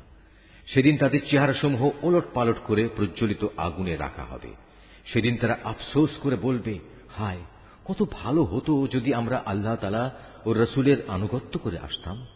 সেদিন তাদের চেহারাসমূহ ওলট পালট করে প্রজ্বলিত আগুনে রাখা হবে। সেদিন তারা আফসোস করে বলবে, হায়, কত ভালো হতো যদি আমরা আল্লাহ তালা ও রসুলের আনুগত্য করে আসতাম।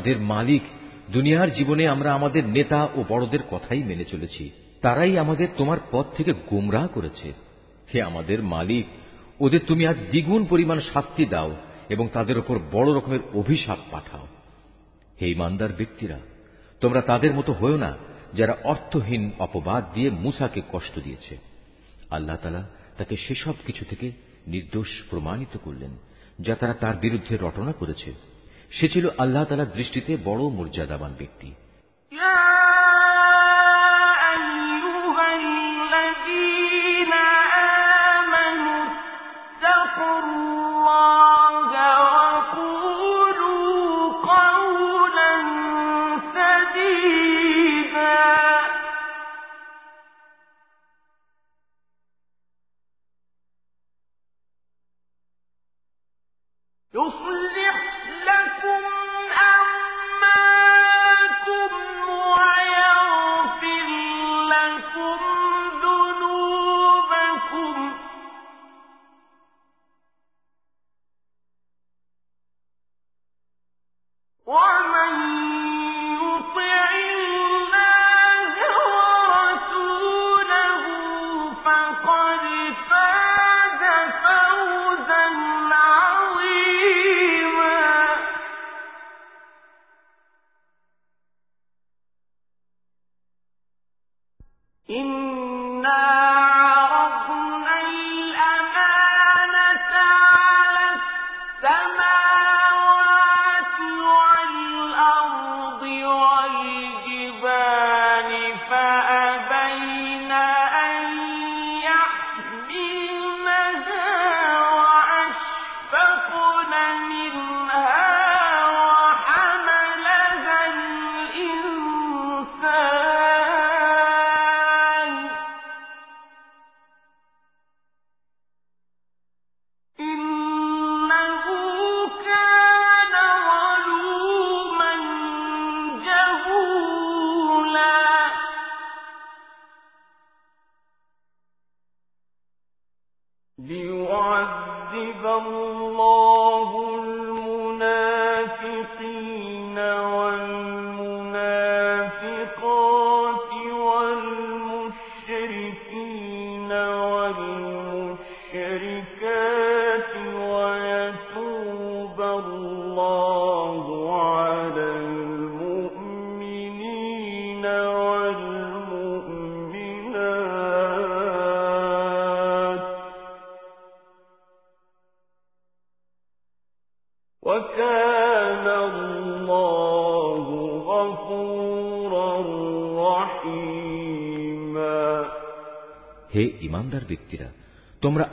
আমাদের মালিক, দুনিয়ার জীবনে আমরা আমাদের নেতা ও বড়দের কথাই মেনে চলেছি। তারাই আমাদের তোমার পথ থেকে গুমরাহ করেছে। হে আমাদের মালিক, ওদের তুমি আজ দ্বিগুণ পরিমাণ শাস্তি দাও এবং তাদের ওপর বড় রকমের অভিশাপ পাঠাও। হে ইমানদার ব্যক্তিরা, তোমরা তাদের মতো হয়েও না যারা অর্থহীন অপবাদ দিয়ে মুসাকে কষ্ট দিয়েছে। আল্লাহ তালা তাকে সেসব কিছু থেকে নির্দোষ প্রমাণিত করলেন, যা তারা তার বিরুদ্ধে রটনা করেছে। সে ছিল আল্লাহ তালার দৃষ্টিতে বড় মর্যাদাবান ব্যক্তি।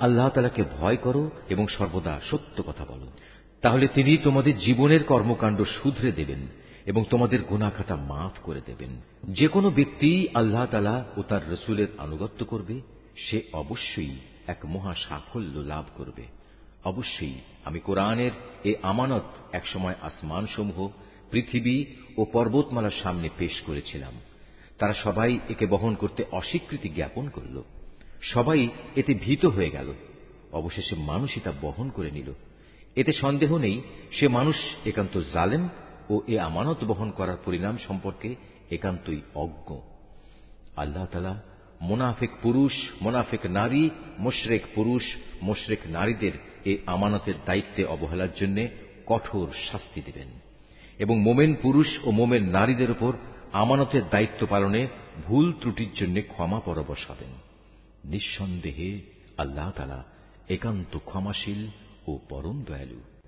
আল্লাহ তালাকে ভয় করো এবং সর্বদা সত্য কথা বলো। তাহলে তিনি তোমাদের জীবনের কর্মকাণ্ড শুধরে দেবেন এবং তোমাদের গুণাখাতা মাফ করে দেবেন। যে কোনো ব্যক্তি আল্লাহ তালা ও তার রসুলের আনুগত্য করবে, সে অবশ্যই এক মহা সাফল্য লাভ করবে। অবশ্যই আমি কোরআনের এ আমানত একসময় আসমানসমূহ, পৃথিবী ও পর্বতমালার সামনে পেশ করেছিলাম। তারা সবাই একে বহন করতে অস্বীকৃতি জ্ঞাপন করল। সবাই এতে ভীত হয়ে গেল। অবশেষে মানুষই তা বহন করে নিল। এতে সন্দেহ নেই, সে মানুষ একান্ত জালেম ও এ আমানত বহন করার পরিণাম সম্পর্কে একান্তই অজ্ঞ। আল্লাহ তালা মোনাফেক পুরুষ, মোনাফেক নারী, মোশরেক পুরুষ, মোশরেক নারীদের এ আমানতের দায়িত্বে অবহেলার জন্য কঠোর শাস্তি দেবেন এবং মোমেন পুরুষ ও মোমেন নারীদের উপর আমানতের দায়িত্ব পালনে ভুল ত্রুটির জন্য ক্ষমা পরবশ হবেন। নিঃসন্দেহে আল্লাহ তালা একান্ত ক্ষমাশীল ও পরম দয়ালু।